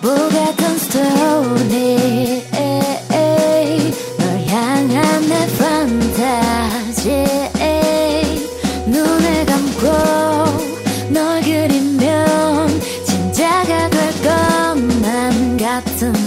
바보 같은 스토리 널 향한 내 판타지. 눈에 감고 널 그리면 진짜가 될 것만 같은